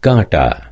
કાંટા